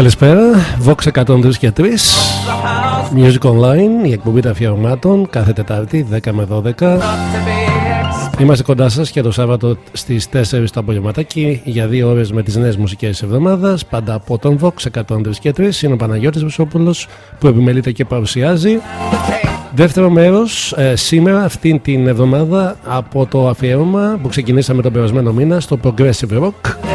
Καλησπέρα, Vox 103 και 3 The house Music Online, η εκπομπή των αφιερωμάτων κάθε Τετάρτη 10 με 12 not to be ex- Είμαστε κοντά σας και το Σάββατο στις 4 το απογευματάκι για δύο ώρες με τις νέες μουσικές της εβδομάδας. Πάντα από τον Vox 103 και 3. Είναι ο Παναγιώτης Βουσόπουλος που επιμελείται και παρουσιάζει. Δεύτερο μέρος σήμερα, αυτήν την εβδομάδα, από το αφιέρωμα που ξεκινήσαμε τον περασμένο μήνα στο Progressive Rock.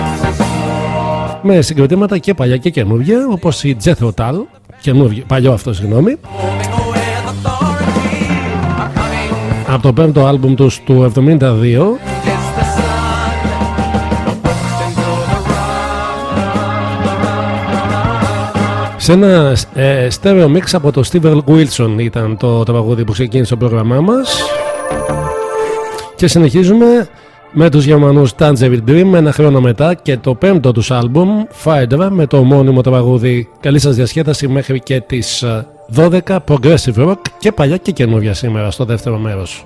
Με συγκροτήματα και παλιά και καινούργια, όπως η Jethro Tull, καινούργιο, παλιό αυτό, συγγνώμη. moving with authority. A coming Από το πέμπτο άλμπουμ τους του 72 is the sun. Pushed into the run. Σε ένα ε, στέρεο μίξ από το Steve Wilson ήταν το τραγούδι που ξεκίνησε το πρόγραμμά μας και συνεχίζουμε με τους Γερμανούς Tangerine Dream ένα χρόνο μετά και το πέμπτο τους άλμπουμ Fire με το μόνιμο τραγούδι καλή σας διασκέδαση μέχρι και τις ε, 12 Progressive Rock και παλιά και καινούργια σήμερα στο δεύτερο μέρος.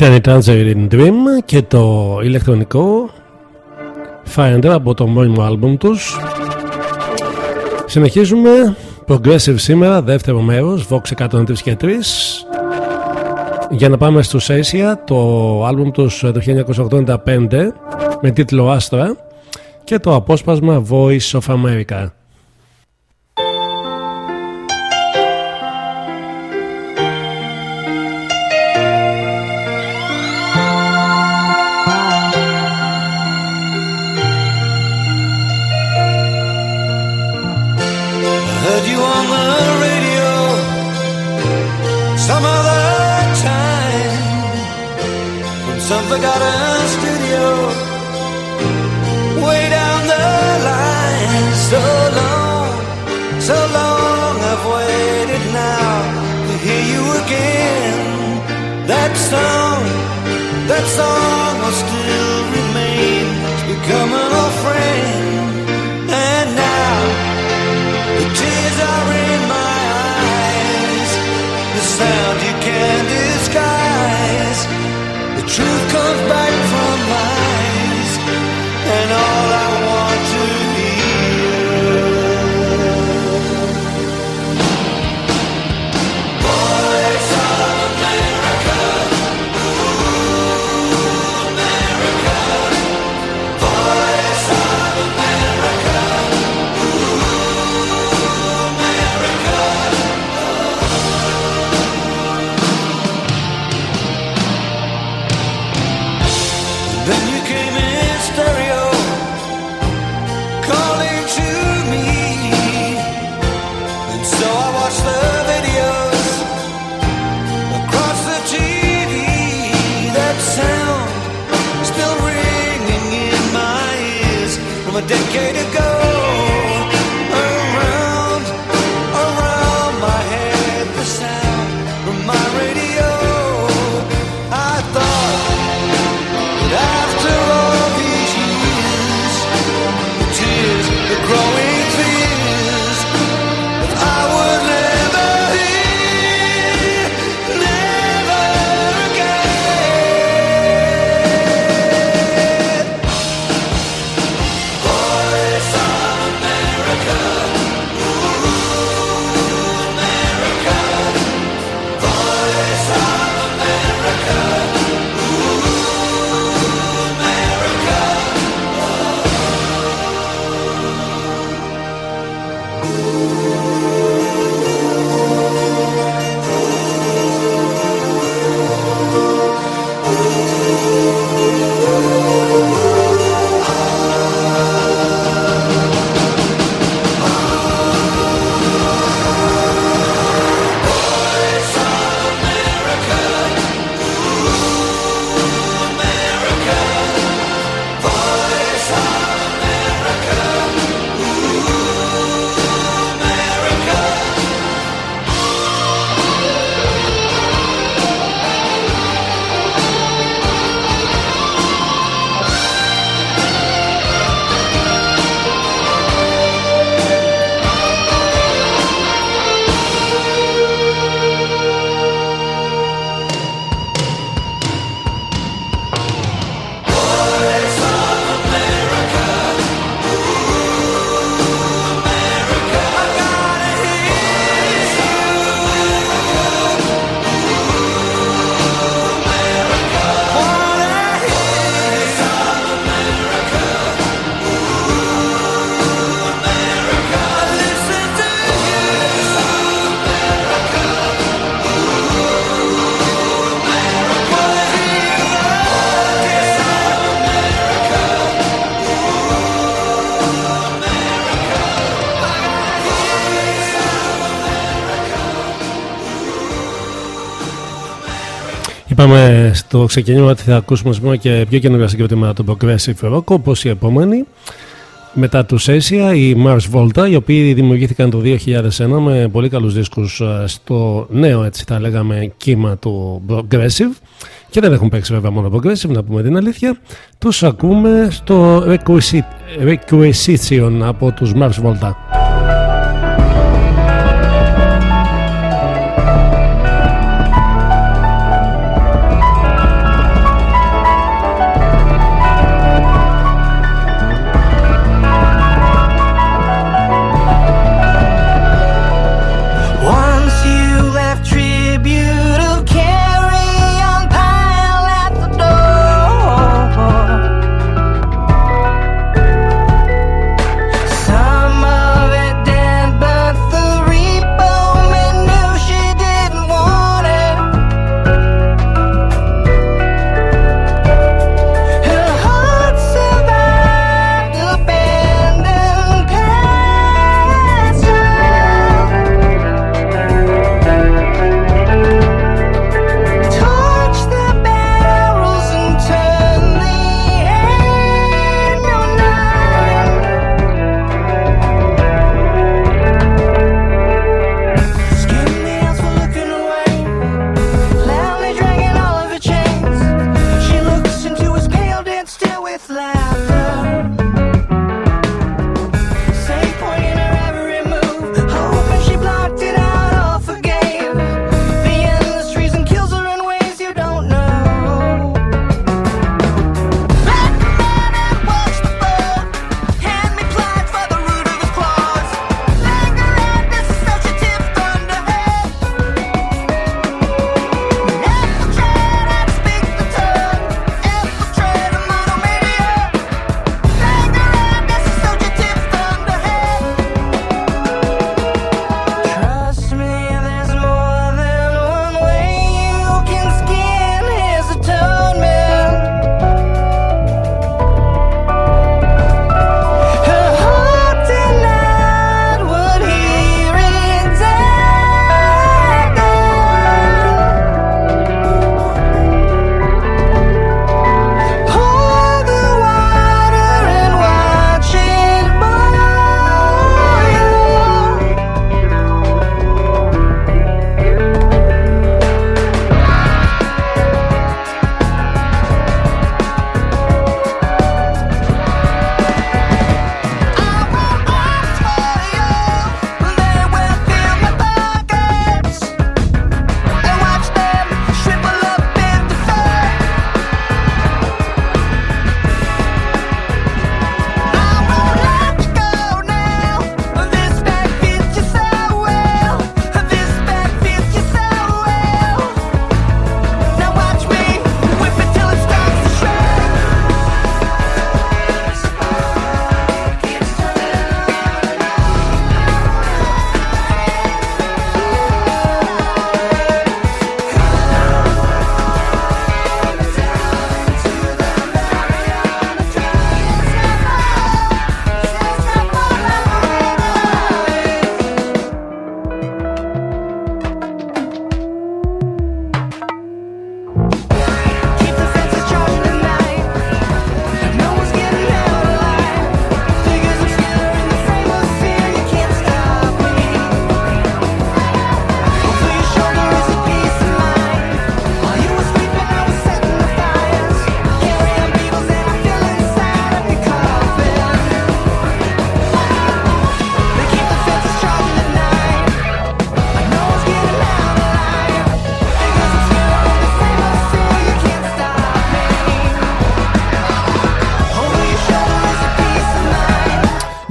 Ήταν η Tangerine Dream και το ηλεκτρονικό Finder από το μόνιμο άλμπουμ τους. Συνεχίζουμε Progressive σήμερα, δεύτερο μέρος, Vox 103 και 3 για να πάμε στους Asia, το άλμπουμ τους το 1985 με τίτλο Astra και το απόσπασμα Voice of America. some forgotten studio way down the line. So long, so long I've waited now to hear you again. That song, that song will still remain. to become an old friend, and now the tears are in my eyes. The sound you can't truth comes back Είπαμε στο ξεκίνημα ότι θα ακούσουμε πούμε, και πιο καινούργια συγκροτήματα του Progressive Rock όπως η επόμενη. Μετά τους Asia, η Mars Volta, οι οποίοι δημιουργήθηκαν το 2001 με πολύ καλούς δίσκους ε, στο νέο έτσι θα λέγαμε κύμα του Progressive και δεν έχουν παίξει βέβαια μόνο Progressive να πούμε την αλήθεια τους ακούμε στο Requisition από τους Mars Volta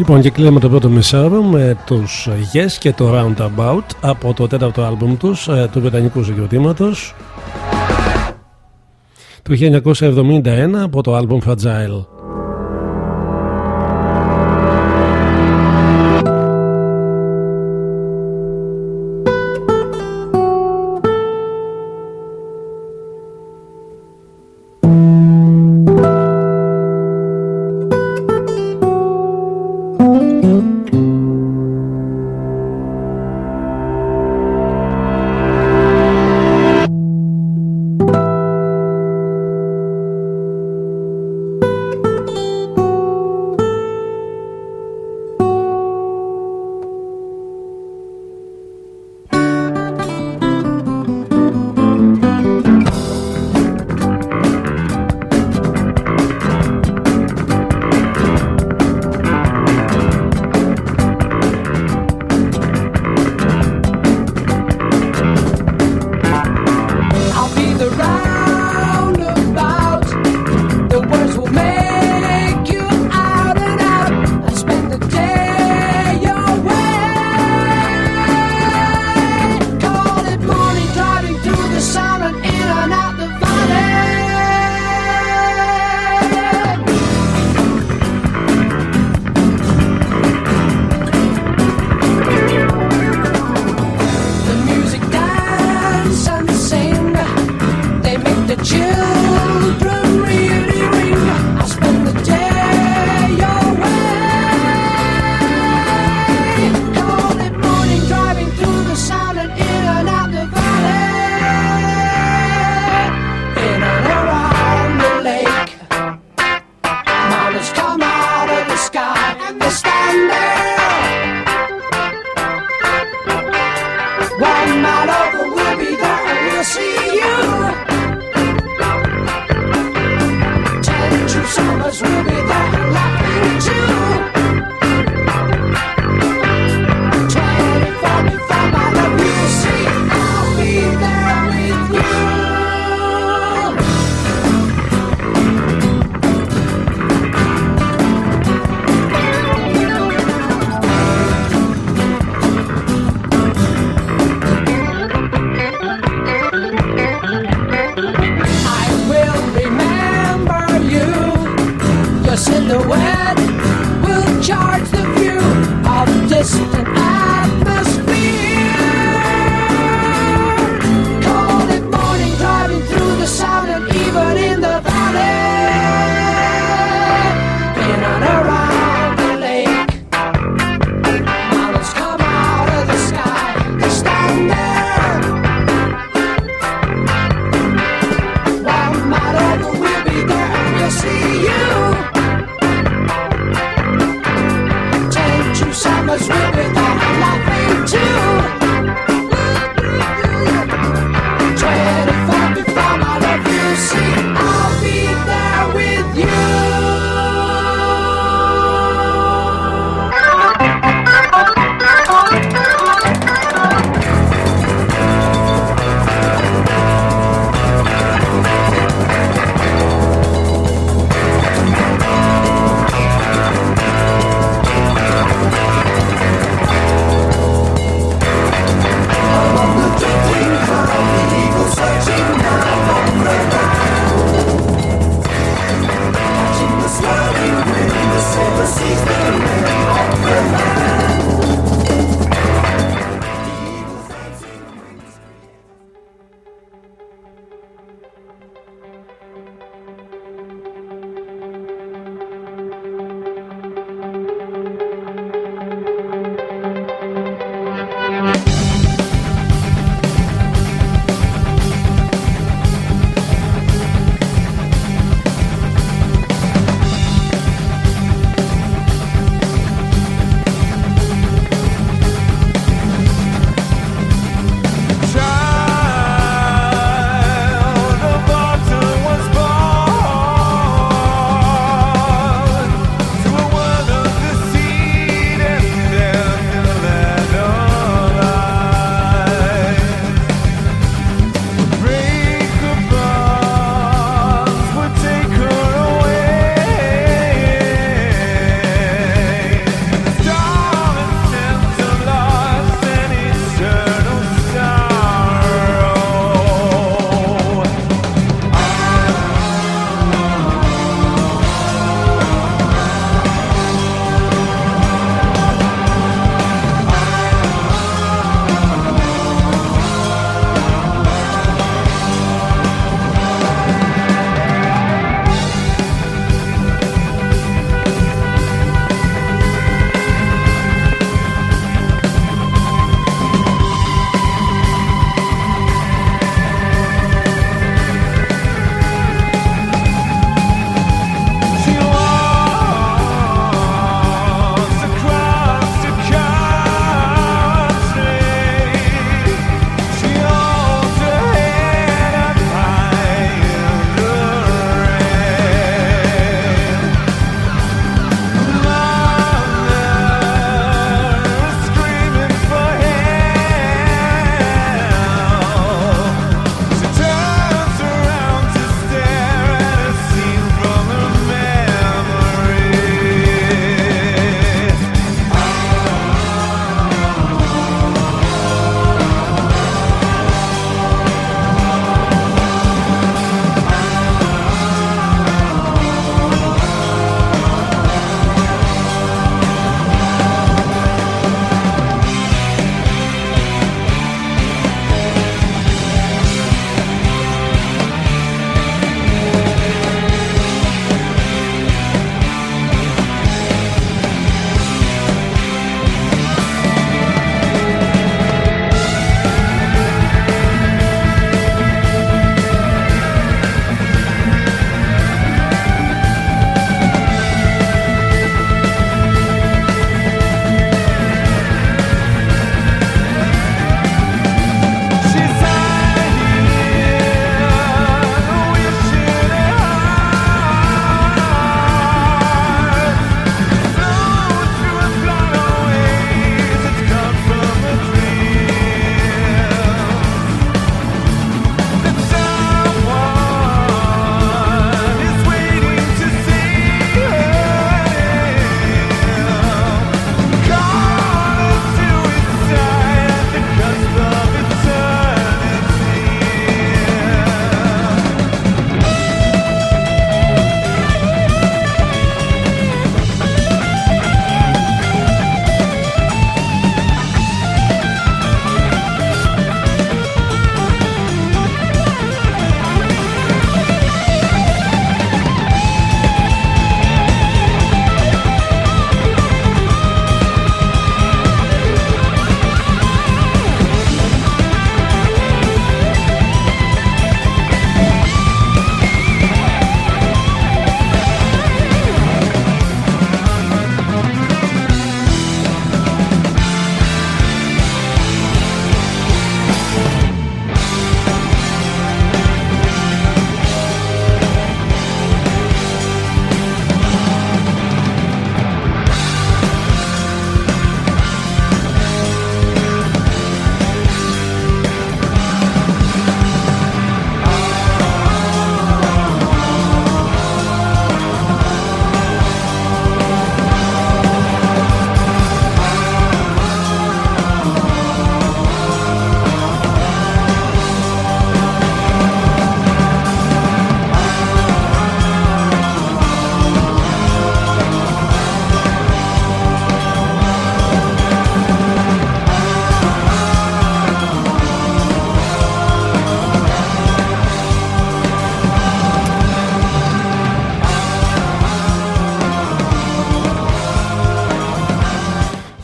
Λοιπόν και κλείνουμε το πρώτο μισάωρο με τους Yes και το Roundabout από το τέταρτο άλμπουμ τους ε, του Βρετανικού συγκροτήματος του 1971 από το άλμπουμ Fragile.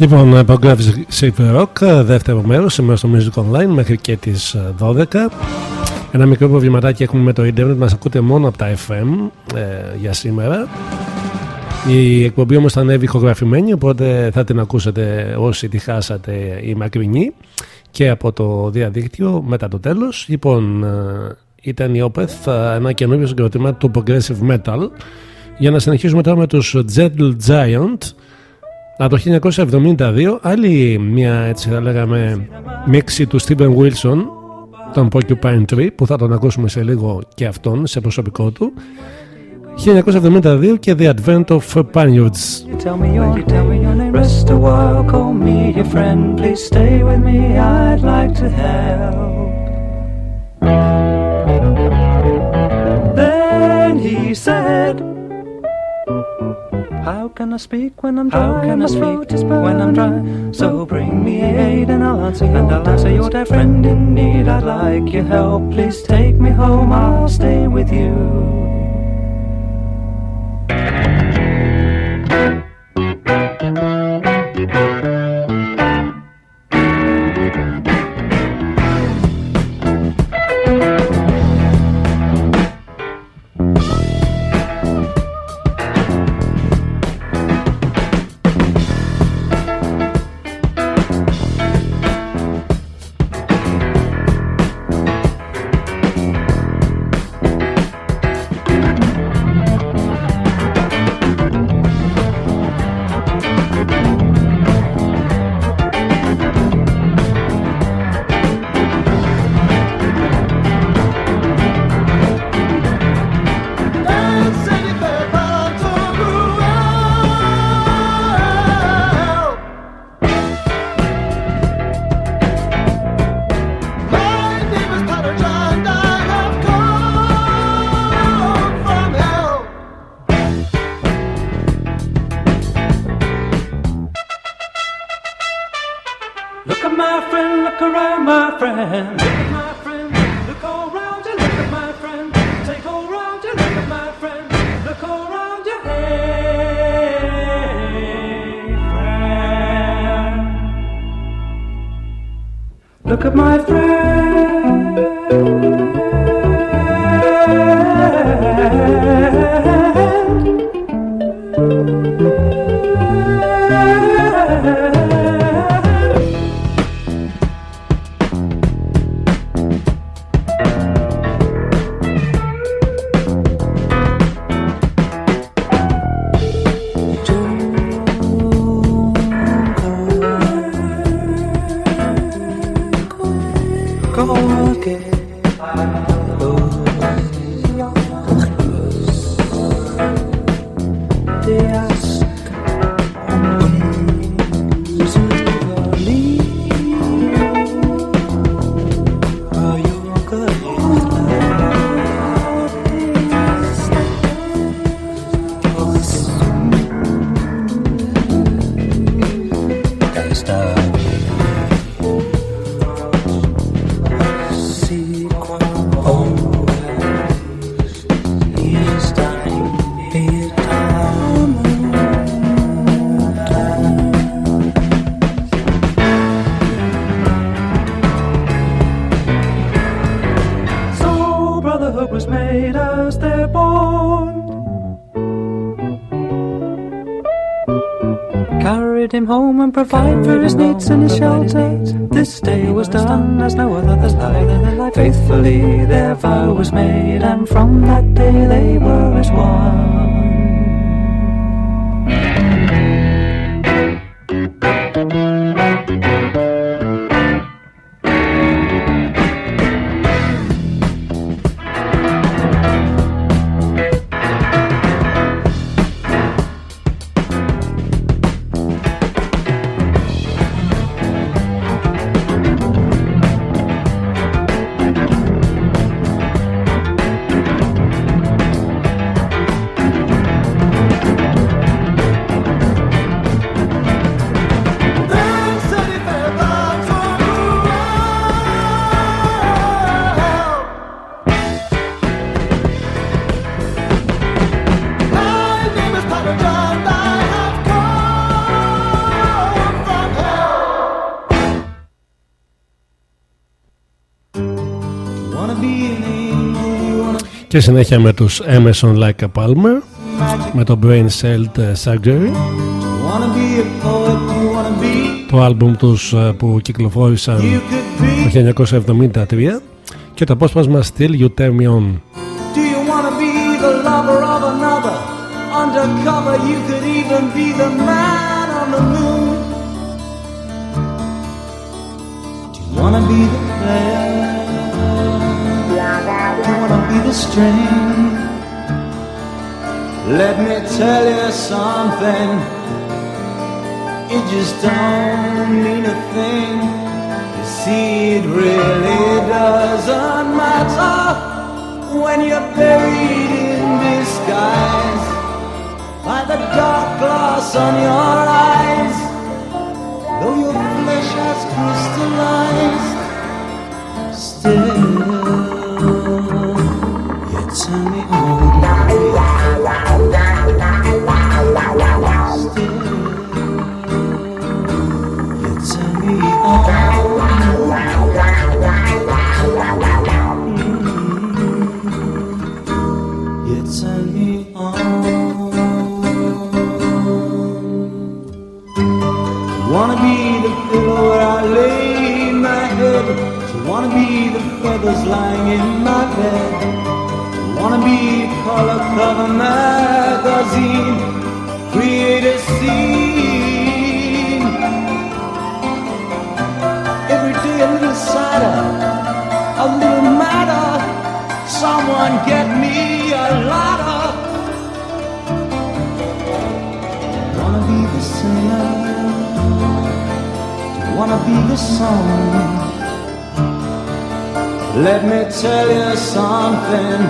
Λοιπόν, Progressive Rock, δεύτερο μέρος, σήμερα στο Music Online μέχρι και τις 12. Ένα μικρό προβληματάκι έχουμε με το Ιντερνετ, μας ακούτε μόνο από τα FM ε, για σήμερα. Η εκπομπή όμως θα ανέβει ηχογραφημένη, οπότε θα την ακούσετε όσοι τη χάσατε ή μακρινή και από το διαδίκτυο μετά το τέλος. Λοιπόν, ε, ήταν η Opeth, ένα καινούριο συγκροτήμα του Progressive Metal. Για να συνεχίσουμε τώρα με τους Gentle Giant από το 1972 άλλη μια έτσι θα λέγαμε μίξη του Steven Wilson των Porcupine Tree που θα τον ακούσουμε σε λίγο και αυτόν σε προσωπικό του. 1972 και The Advent of Pineyards. How can I speak when I'm dry? How can I speak when I'm dry? So bring me aid and I'll answer your, and I'll answer your dear friend in need. I'd like your help. Please take me home. I'll stay with you. him The. Provide for his needs and his shelter. This day was done as no other than life. Faithfully their vow was made, and from that day they were as one. Και συνέχεια με τους Emerson Like a Palmer με το Brain Cell Surgery το άλμπουμ τους ε, που κυκλοφόρησαν το 1973 και το απόσπασμα Still You Turn Me On. Do you wanna be the lover of another? Undercover you could even be the man on the moon. Do you wanna be the string? Let me tell you something. It just don't mean a thing. You see, it really doesn't matter when you're buried in disguise by the dark glass on your eyes. Though your flesh has crystallized, lying in my bed. Wanna be color cover magazine. Create a scene. Every day a little cider, a little matter. Someone get me a ladder. Wanna be the singer wanna be the song. Let me tell you something.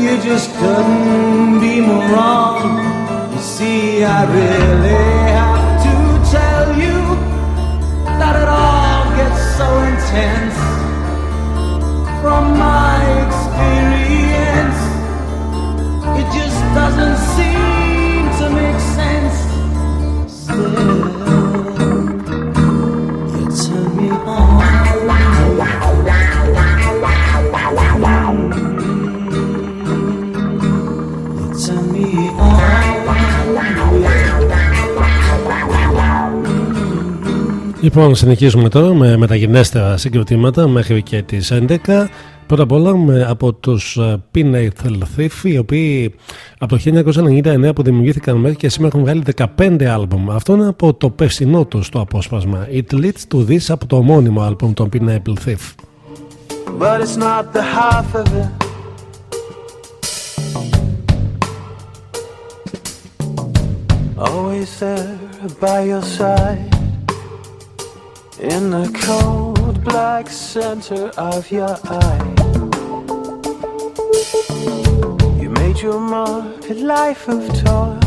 You just couldn't be more wrong. You see, I really have to tell you that it all gets so intense. From my experience, it just doesn't seem to make sense. Still. Λοιπόν, συνεχίζουμε τώρα με μεταγενέστερα συγκροτήματα μέχρι και τις 11. Πρώτα απ' όλα από τους Pinnacle Thief, οι οποίοι από το 1999 που δημιουργήθηκαν μέχρι και σήμερα έχουν βγάλει 15 άλμπουμ. Αυτό είναι από το περσινό τους το απόσπασμα. It leads to this από το ομώνυμο άλμπουμ των Pinnacle Thief. But it's not the half of it. Always there by your side in the cold black center of your eye. You made your mark a life of toil,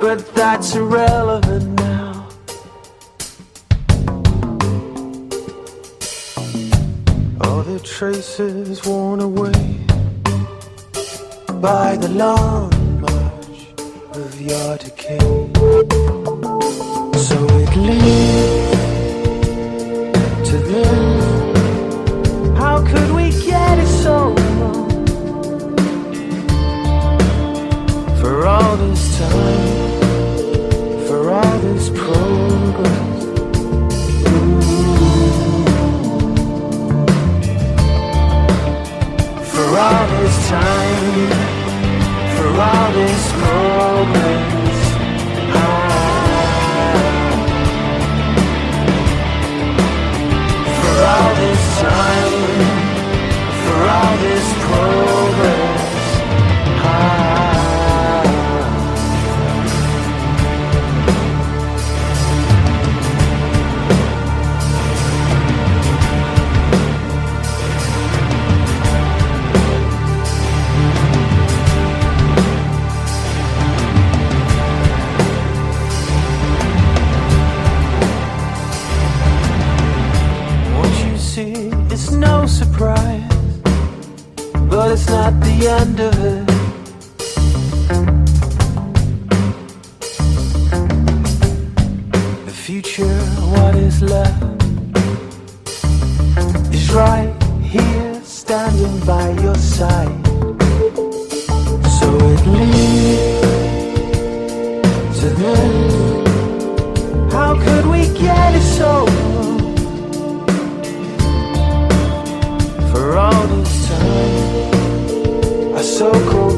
but that's irrelevant now. All the traces worn away by the long march of your decay. So it leaves all this time, for all this progress. For all this time, for all this progress. Surprise, but it's not the end of it. The future, what is left, is right. sight. So it leads to this. How could we get it so are so cold.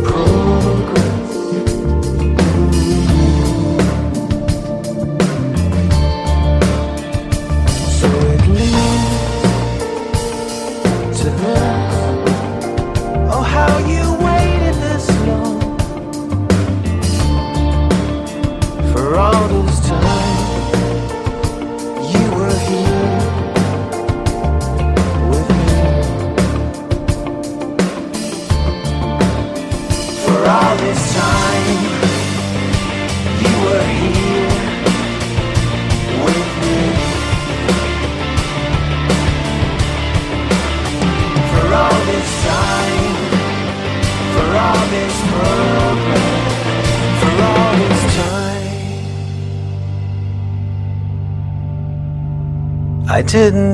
Didn't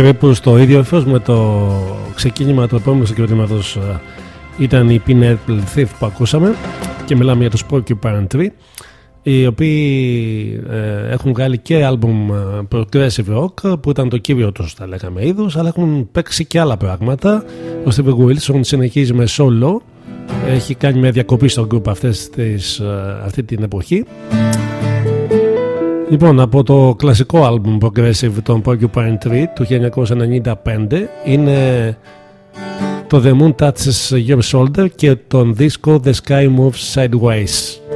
Περίπου στο ίδιο ύφος με το ξεκίνημα του επόμενου συγκροτήματος ε, ήταν η Pineapple Thief που ακούσαμε και μιλάμε για το Porcupine Tree οι οποίοι ε, έχουν βγάλει και άλμπουμ ε, progressive rock που ήταν το κύριο τους θα λέγαμε είδους αλλά έχουν παίξει και άλλα πράγματα. Ο Steve Wilson συνεχίζει με solo έχει κάνει μια διακοπή στο group αυτές τις, ε, αυτή την εποχή Λοιπόν, από το κλασικό άλμπουμ Progressive των Porcupine Tree του 1995 είναι το The Moon Touches Your Shoulder και τον δίσκο The Sky Moves Sideways.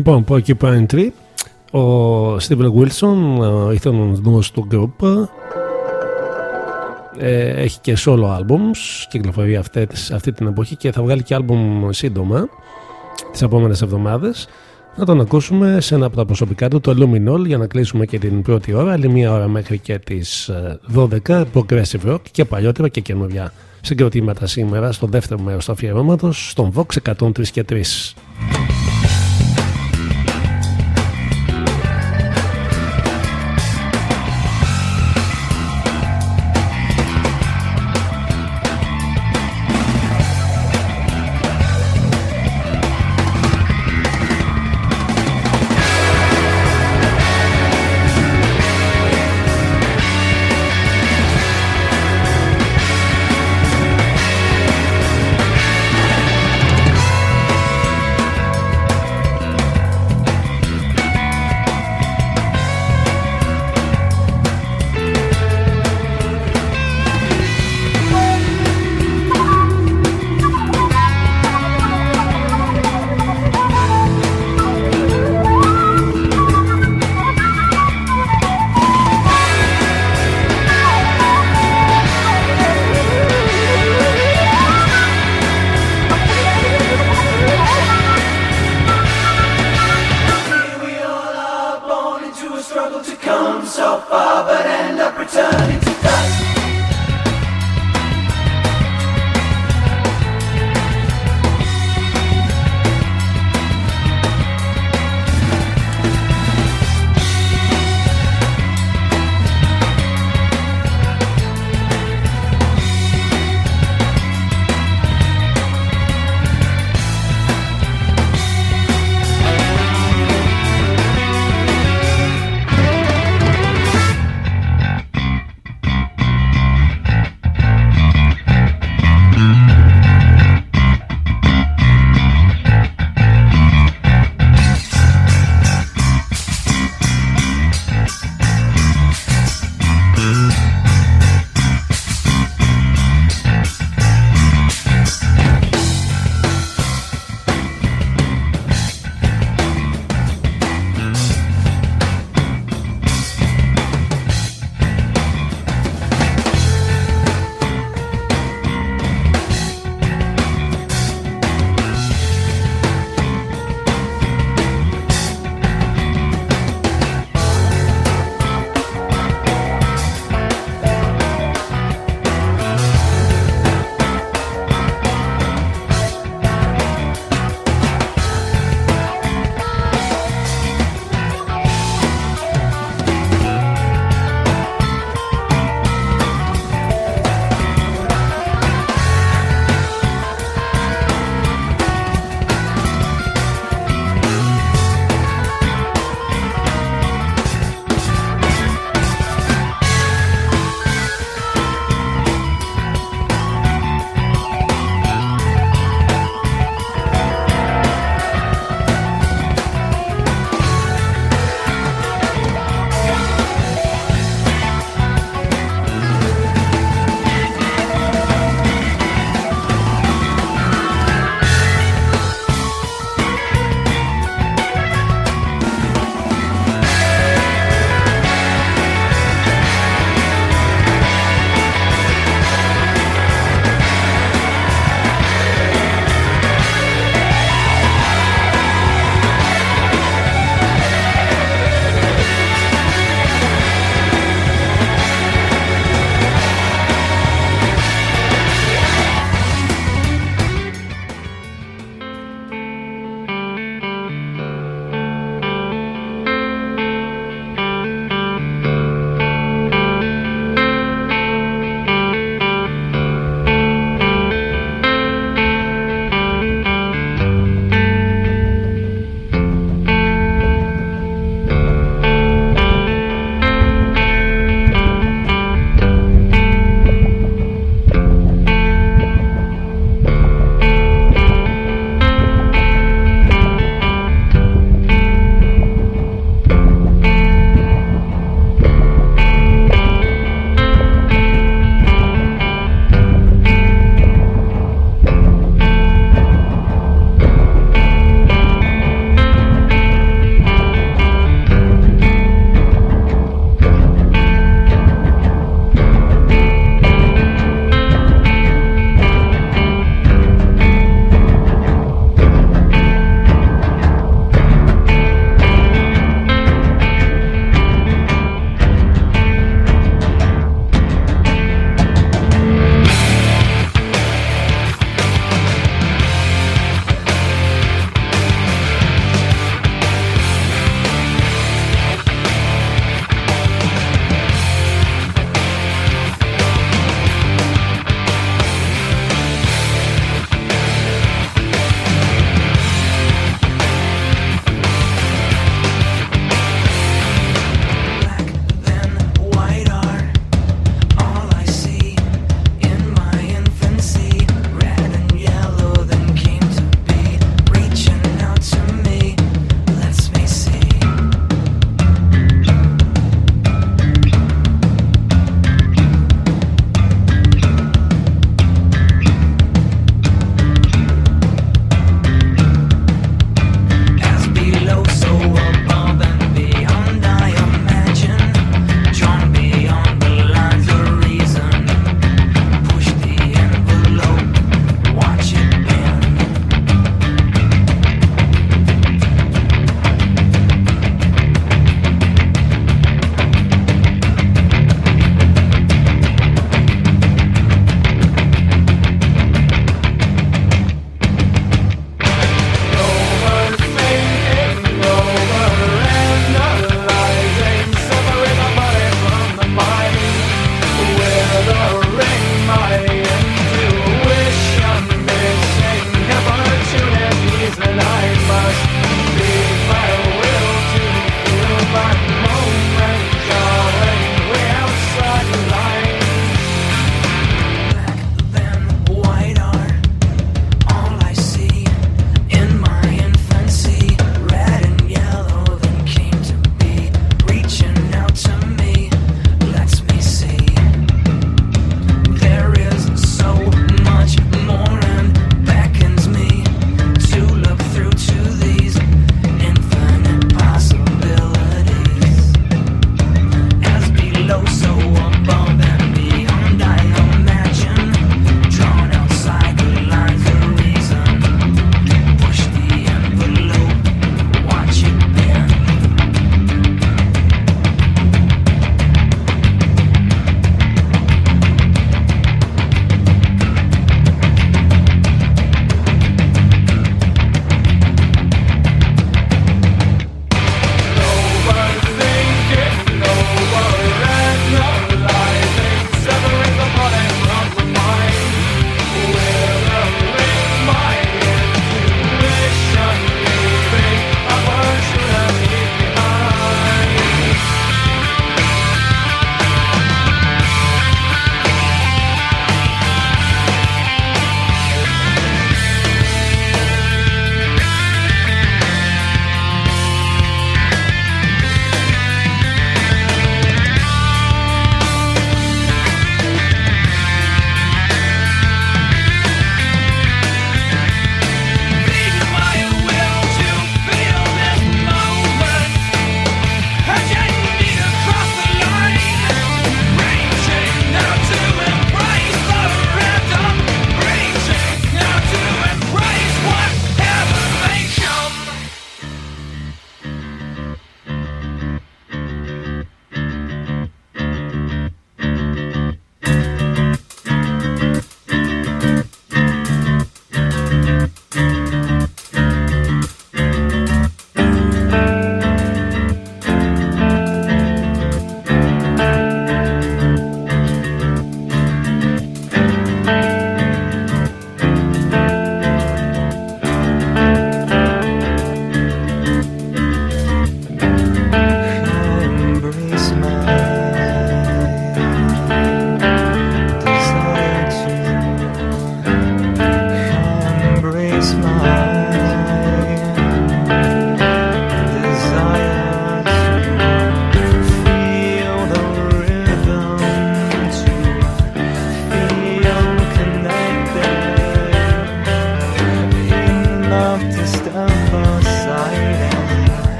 Λοιπόν, Porcupine Tree, ο Steven Wilson, ηθονός του group, ε, έχει και solo albums, κυκλοφορεί αυτή, αυτή την εποχή και θα βγάλει και album σύντομα τις επόμενες εβδομάδες. Να τον ακούσουμε σε ένα από τα προσωπικά του, το Luminol, για να κλείσουμε και την πρώτη ώρα, άλλη μία ώρα μέχρι και τις 12, progressive rock και παλιότερα και καινούργια συγκροτήματα σήμερα στο δεύτερο μέρος του αφιερώματος, στον Vox 103 και 3.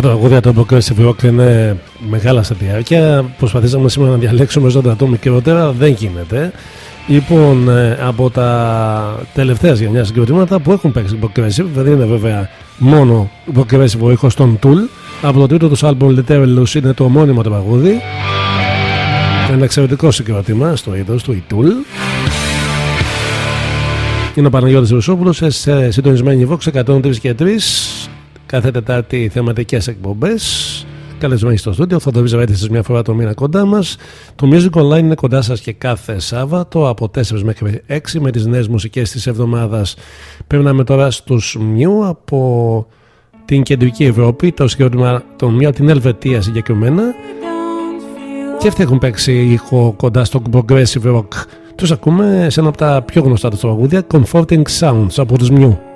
Τα τραγούδια του Progressive Rock είναι μεγάλα στα διάρκεια. Προσπαθήσαμε σήμερα να διαλέξουμε όσο το μικρότερα, δεν γίνεται. Λοιπόν, ε, από τα τελευταία γενιά συγκροτήματα που έχουν παίξει Progressive, δεν είναι βέβαια μόνο Progressive ο ήχος των Tool. Από το τρίτο τους album Literalus είναι το μόνιμο τραγούδι. Ένα εξαιρετικό συγκρότημα στο είδος του η Tool. Είναι ο Παναγιώτης Ρουσόπουλος σε συντονισμένη Vox 103 και 3 κάθε Τετάρτη θεματικές εκπομπές καλεσμένοι στο στούντιο. Θα το βρείτε μια φορά το μήνα κοντά μας. Το Music Online είναι κοντά σας και κάθε Σάββατο από 4 μέχρι 6 με τις νέες μουσικές της εβδομάδας. Περνάμε τώρα στους Μιου από την κεντρική Ευρώπη, το συγκρότημα των Μιου, την Ελβετία συγκεκριμένα. Και αυτοί έχουν παίξει ήχο κοντά στο Progressive Rock. Τους ακούμε σε ένα από τα πιο γνωστά τους τραγούδια, Comforting Sounds από τους Μιου.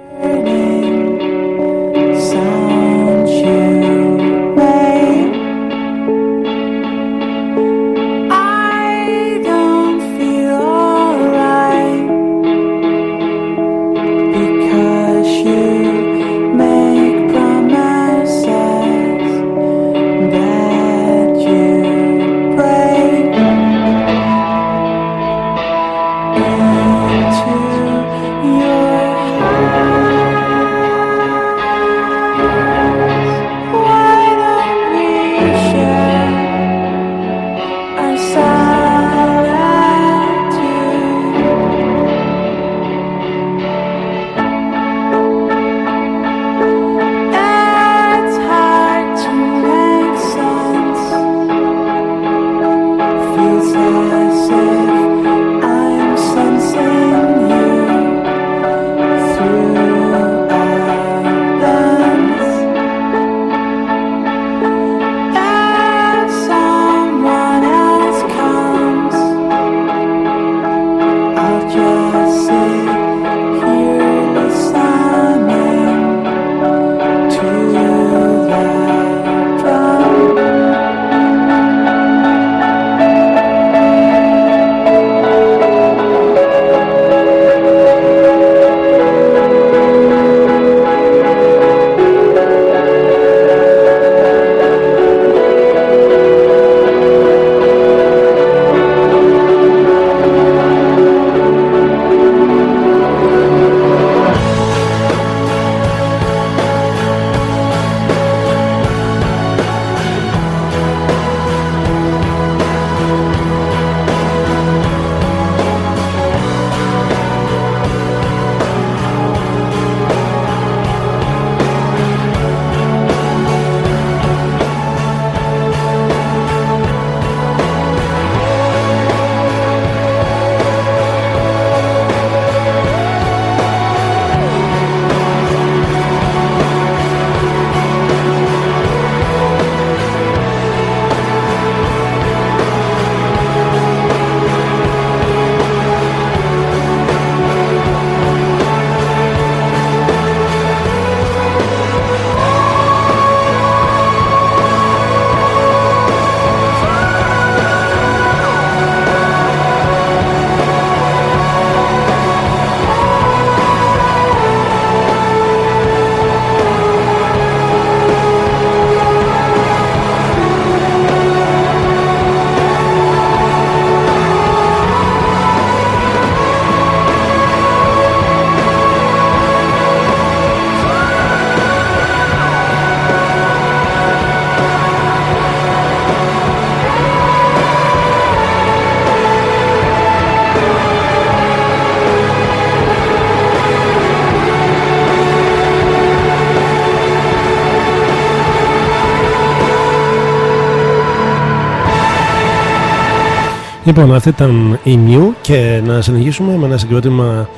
Λοιπόν, αυτή ήταν η New και να συνεχίσουμε με ένα συγκρότημα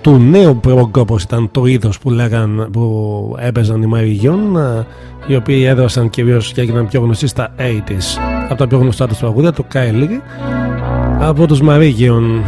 του νέου prog όπως ήταν το είδος που, λέγαν, που έπαιζαν οι Marion οι οποίοι έδωσαν κυρίως και έγιναν πιο γνωστοί στα 80s από τα πιο γνωστά τους τραγούδια, το Kylie από τους Marion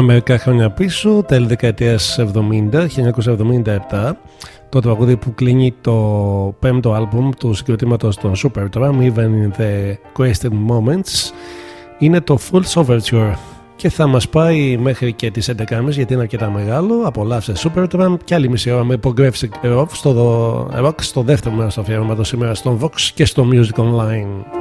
Πάμε μερικά χρόνια πίσω, τέλη δεκαετίας 70, 1977, το τραγούδι που κλείνει το πέμπτο άλμπουμ του συγκροτήματος των Supertramp, Even in the Question Moments, είναι το Full Overture και θα μας πάει μέχρι και τις 11.30 γιατί είναι αρκετά μεγάλο. Απολαύσε Supertramp και άλλη μισή ώρα με Progressive Rock στο, rock, στο δεύτερο μέρος του αφιέρωματος σήμερα στον Vox και στο Music Online.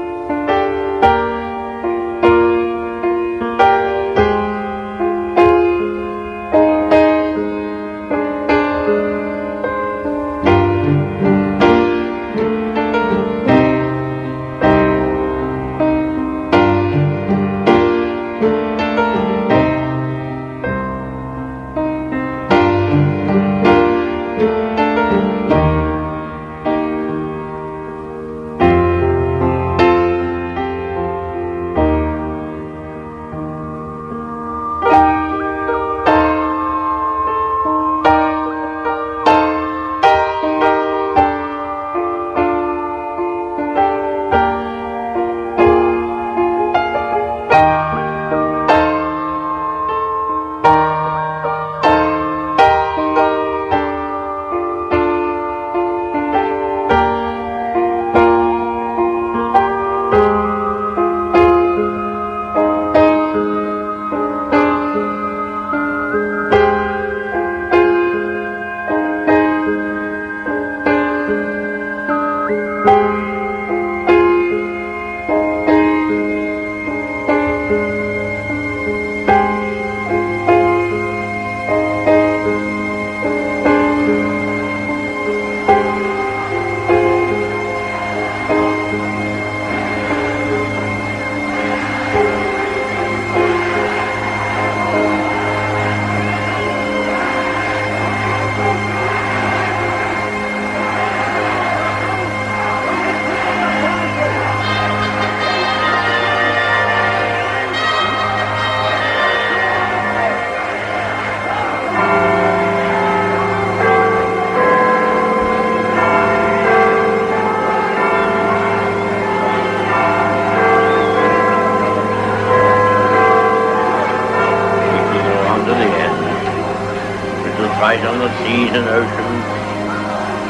Fight on the seas and oceans.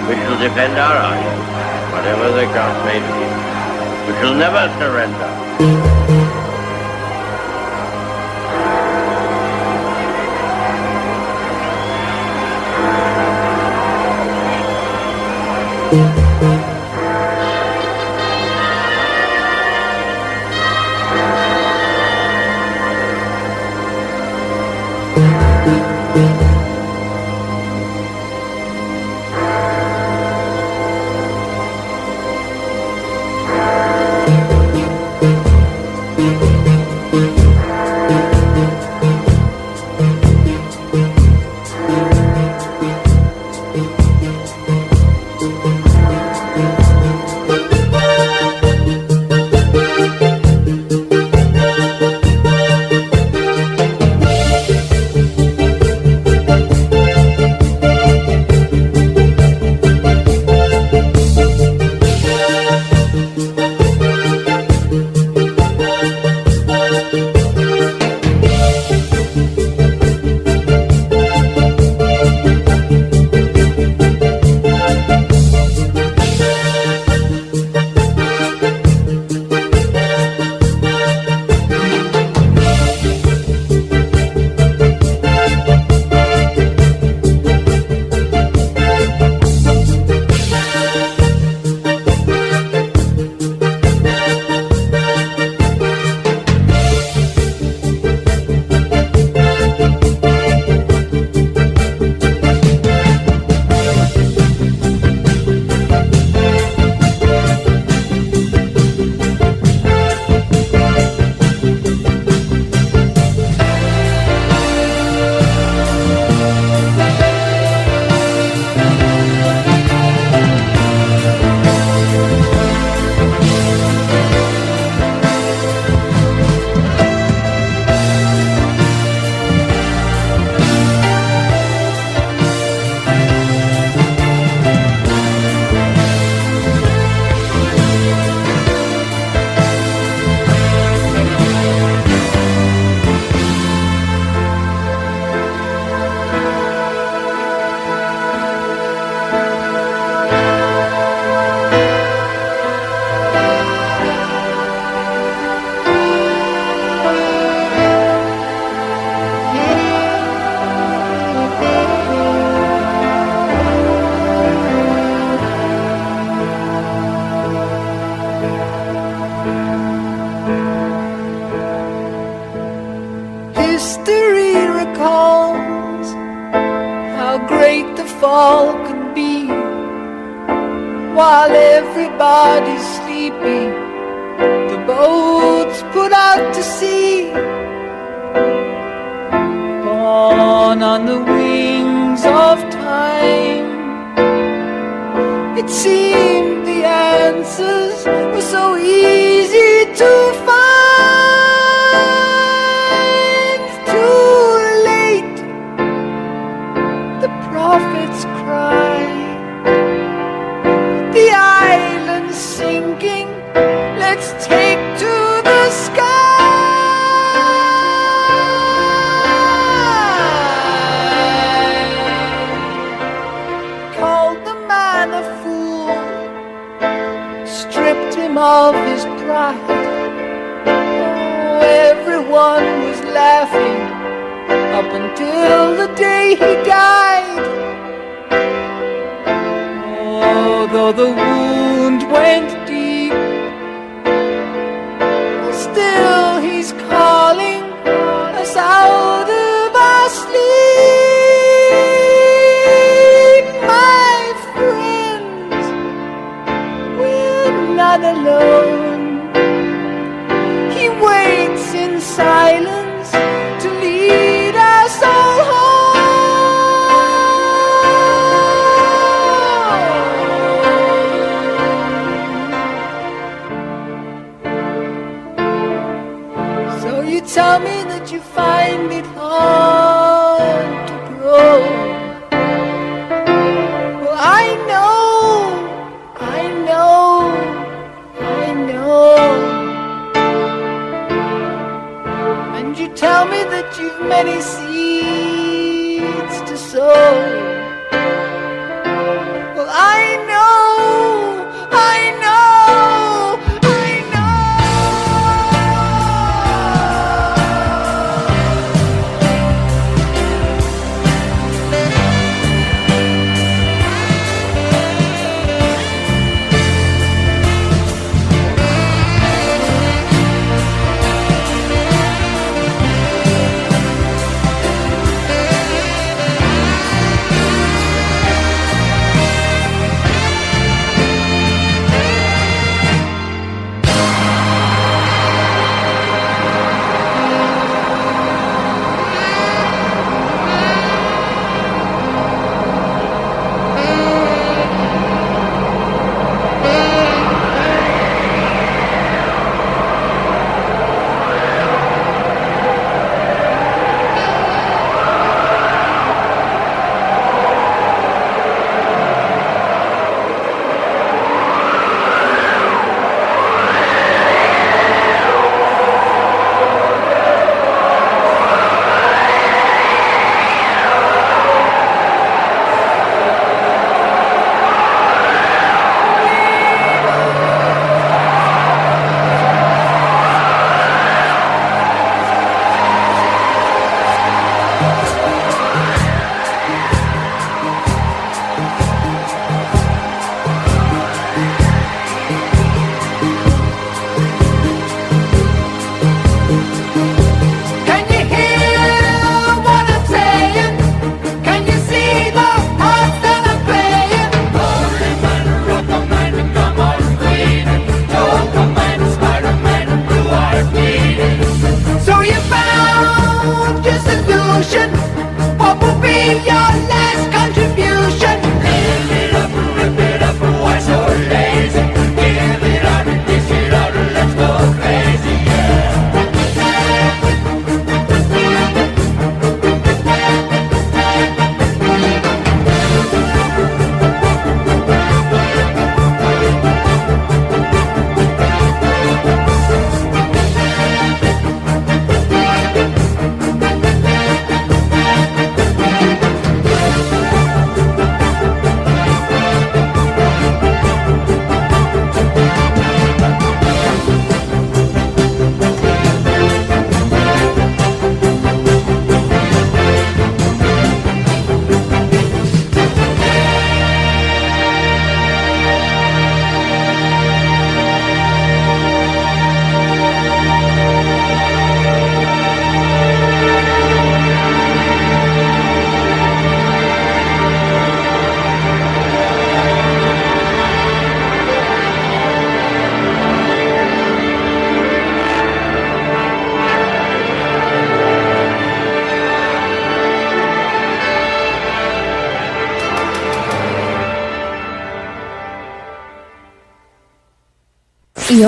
We shall defend our island, whatever the cost may be. We shall never surrender. tell me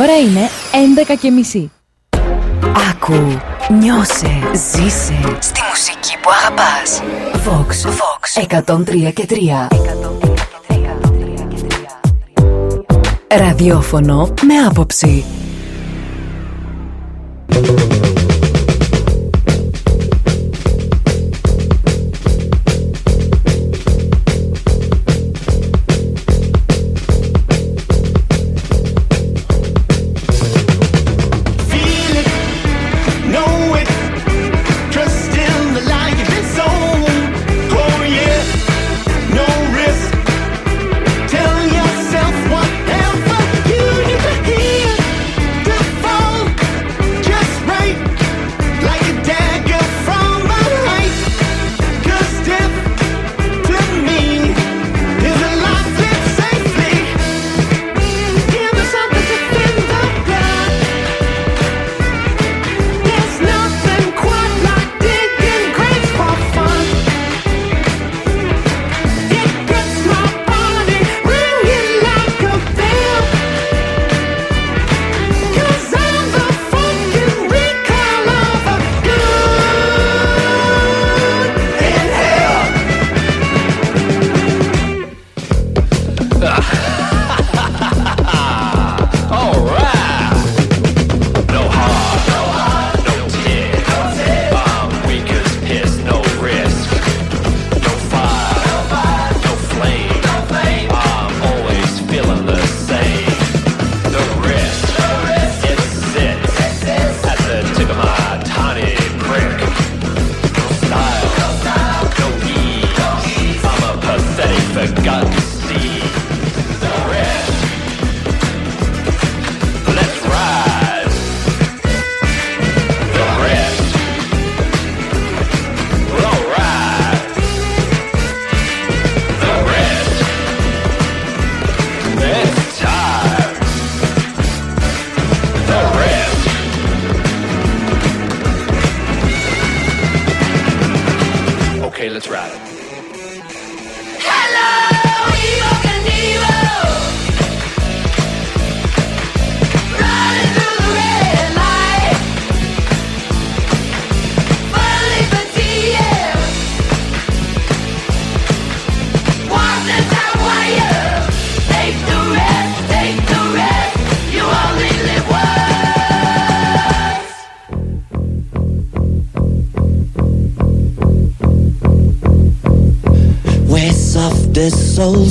ώρα είναι 11 και μισή. Άκου, νιώσε, ζήσε στη μουσική που αγαπάς. Vox, Vox, 103 και 3. Ραδιόφωνο με άποψη.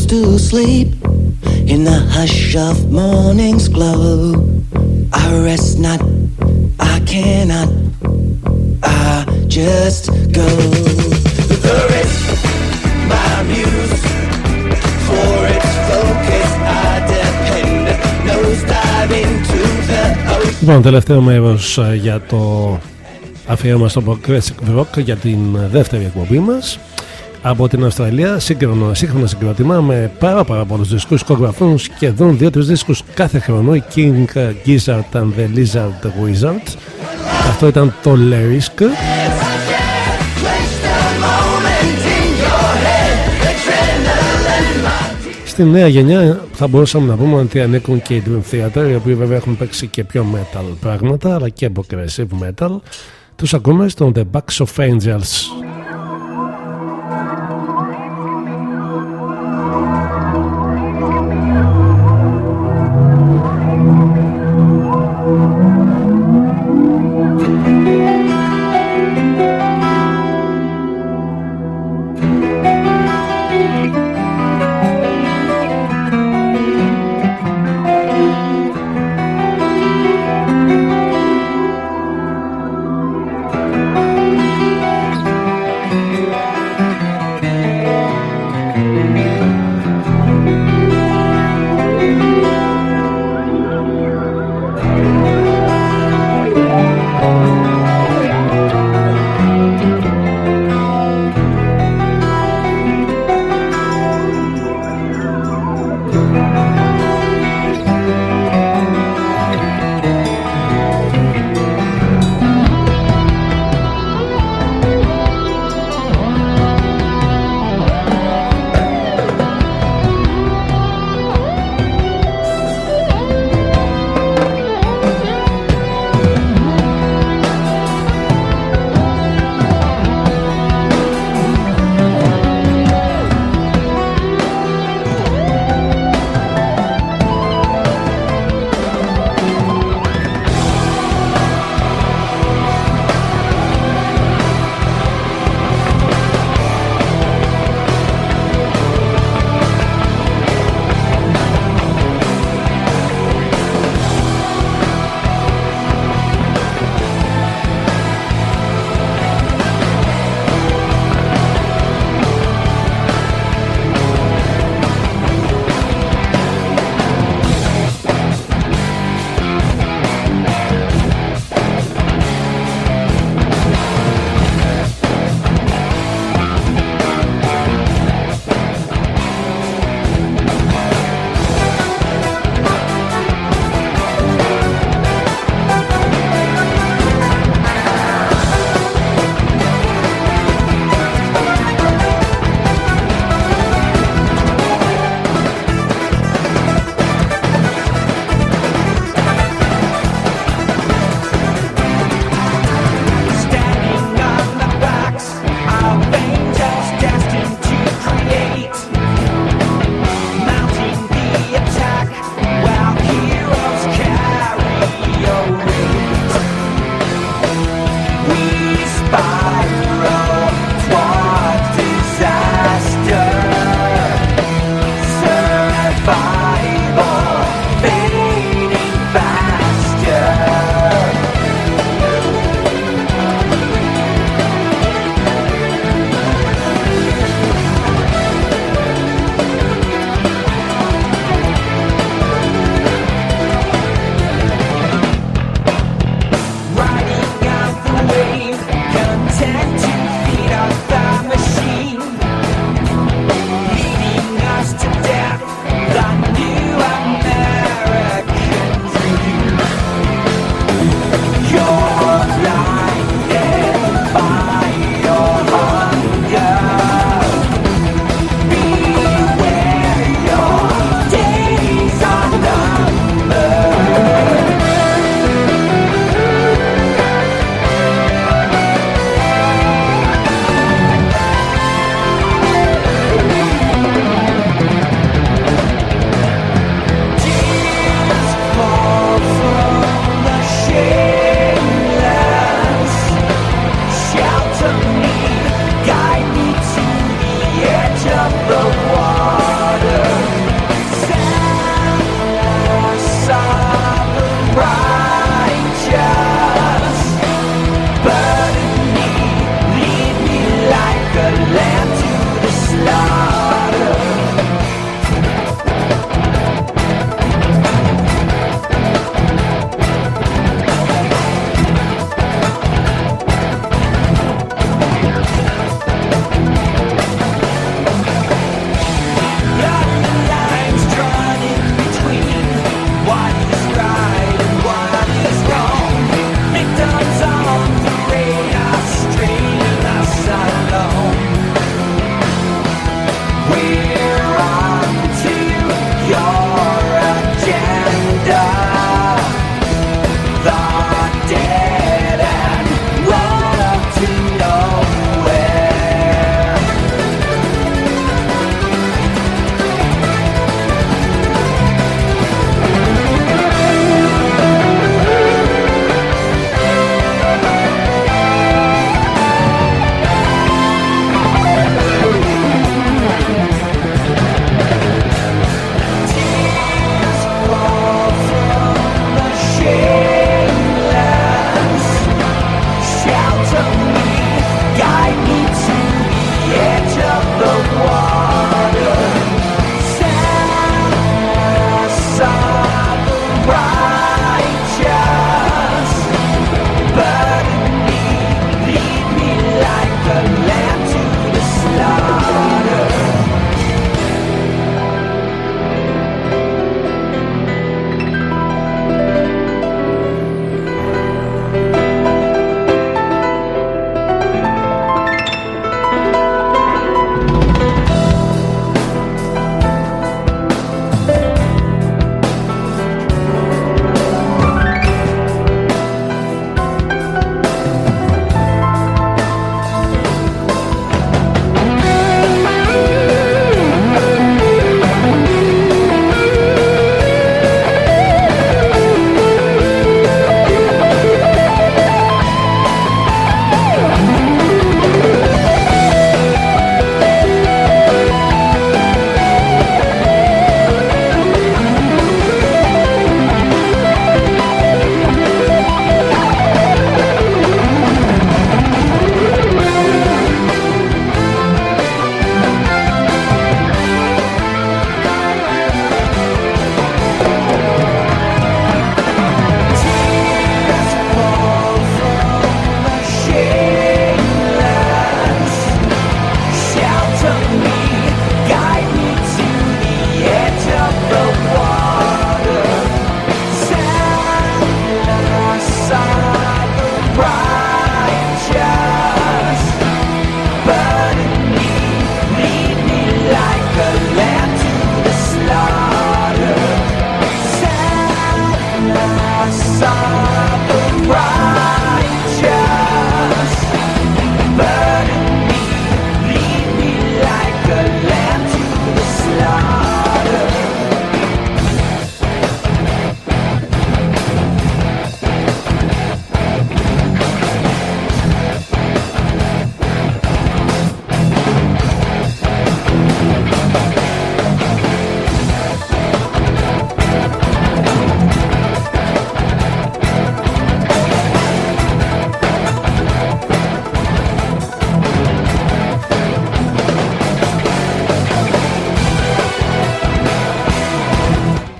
to sleep in the hush of morning's glow. I rest not, I cannot, I just go. The rest, my muse, for its focus I depend, nose dive into the ocean. Λοιπόν, τελευταίο μέρο για το αφιέρωμα στο Progressive Rock για την δεύτερη εκπομπή μας από την Αυστραλία, σύγχρονο, σύγχρονο συγκρότημα με πάρα, πάρα πολλούς δίσκους. Σκογραφούν σχεδόν δύο-τρεις δίσκους κάθε χρόνο. Η King Gizzard and the Lizard Wizard. Αυτό ήταν το Lerisk. Στη νέα γενιά θα μπορούσαμε να πούμε ότι ανήκουν και οι Dream Theater, οι οποίοι βέβαια έχουν παίξει και πιο metal πράγματα, αλλά και progressive metal. Τους ακούμε στον The Backs of Angels.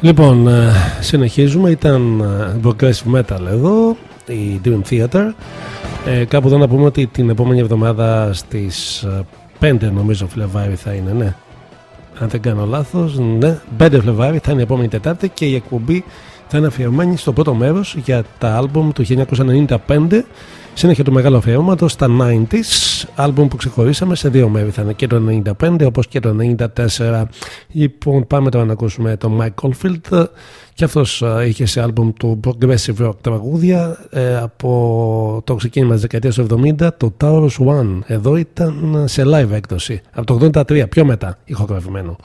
Λοιπόν, ε, συνεχίζουμε. Ήταν ε, Progressive Metal εδώ, η Dream Theater. Ε, κάπου εδώ να πούμε ότι την επόμενη εβδομάδα στις 5 νομίζω Φλεβάρι θα είναι, ναι. Αν δεν κάνω λάθος, ναι. 5 Φλεβάρι θα είναι η επόμενη Τετάρτη και η εκπομπή θα είναι αφιερωμένη στο πρώτο μέρος για τα άλμπομ του 1995 Συνέχεια του μεγάλου αφιερώματος στα 90s, άλμπουμ που ξεχωρίσαμε σε δύο μέρη. Θα είναι και το 95 όπως και το 94. Λοιπόν, πάμε τώρα να ακούσουμε τον Mike Oldfield και αυτός είχε σε άλμπουμ του Progressive Rock τραγούδια ε, από το ξεκίνημα της δεκαετίας του 70, το Taurus One. Εδώ ήταν σε live έκδοση, από το 83, πιο μετά ηχογραφημένο.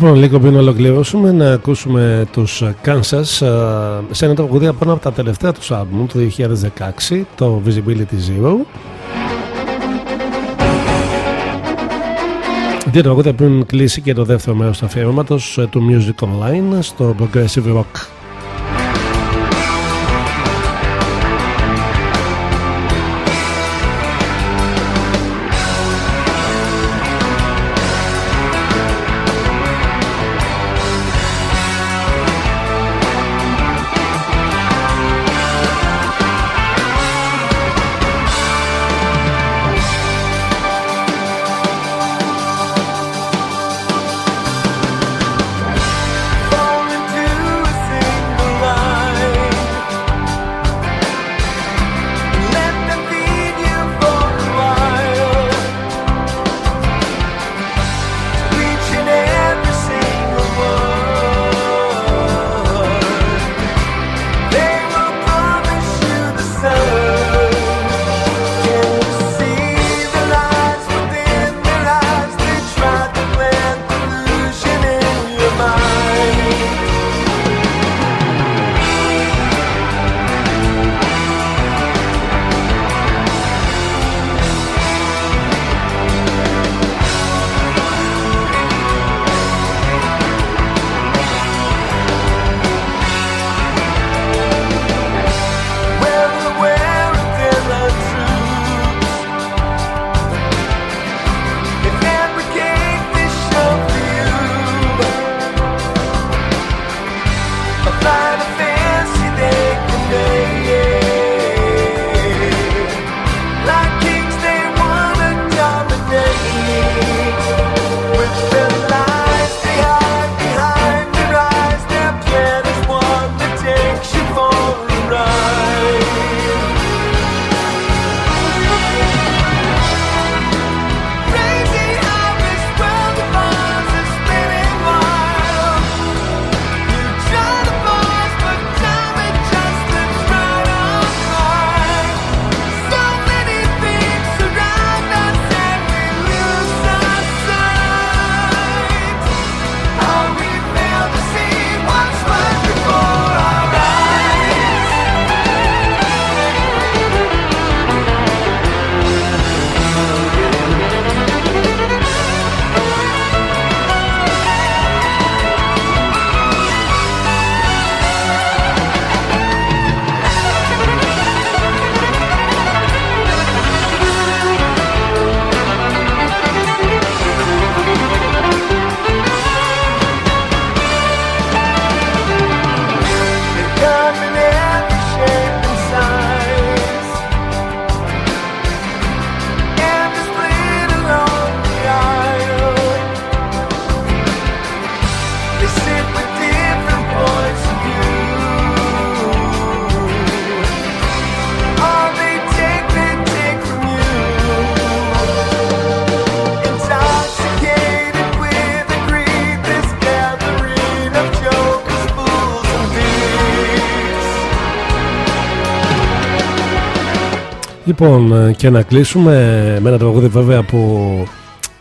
Λοιπόν, λίγο πριν ολοκληρώσουμε να ακούσουμε τους Kansas σε ένα τραγουδί από ένα από τα τελευταία τους άλμπουμ του 2016, το Visibility Zero. Δύο τραγούδια πριν κλείσει και το δεύτερο μέρος του αφιερώματος του Music Online στο Progressive Rock. Λοιπόν, ε, και να κλείσουμε με ένα τραγούδι βέβαια που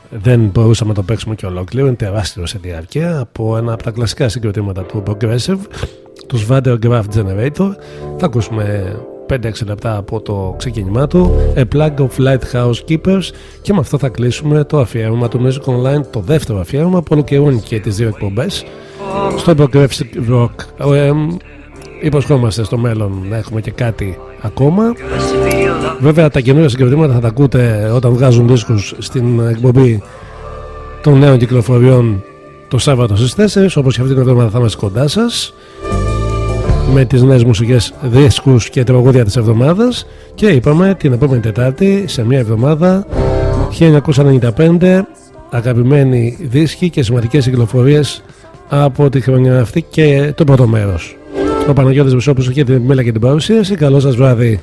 δεν μπορούσαμε να το παίξουμε και ολόκληρο. Είναι τεράστιο σε διάρκεια από ένα από τα κλασικά συγκροτήματα του Progressive, τους Vandergraaf Generator. Θα ακούσουμε 5-6 λεπτά από το ξεκίνημά του A Plug of Lighthouse Keepers και με αυτό θα κλείσουμε το αφιέρωμα του Music Online, το δεύτερο αφιέρωμα που ολοκληρώνει και τις δύο εκπομπές στο Progressive Rock. Ε, υποσχόμαστε στο μέλλον να έχουμε και κάτι ακόμα. Βέβαια τα καινούργια συγκροτήματα θα τα ακούτε όταν βγάζουν δίσκους στην εκπομπή των νέων κυκλοφοριών το Σάββατο στις 4 όπως και αυτή την εβδομάδα θα είμαστε κοντά σας με τις νέες μουσικές δίσκους και τραγούδια της εβδομάδας και είπαμε την επόμενη Τετάρτη σε μια εβδομάδα 1995 αγαπημένοι δίσκοι και σημαντικές κυκλοφορίες από τη χρονιά αυτή και το πρώτο μέρος. Ο Παναγιώτης Βουσόπουλος και την μέλα και την παρουσίαση. Καλό σας βράδυ.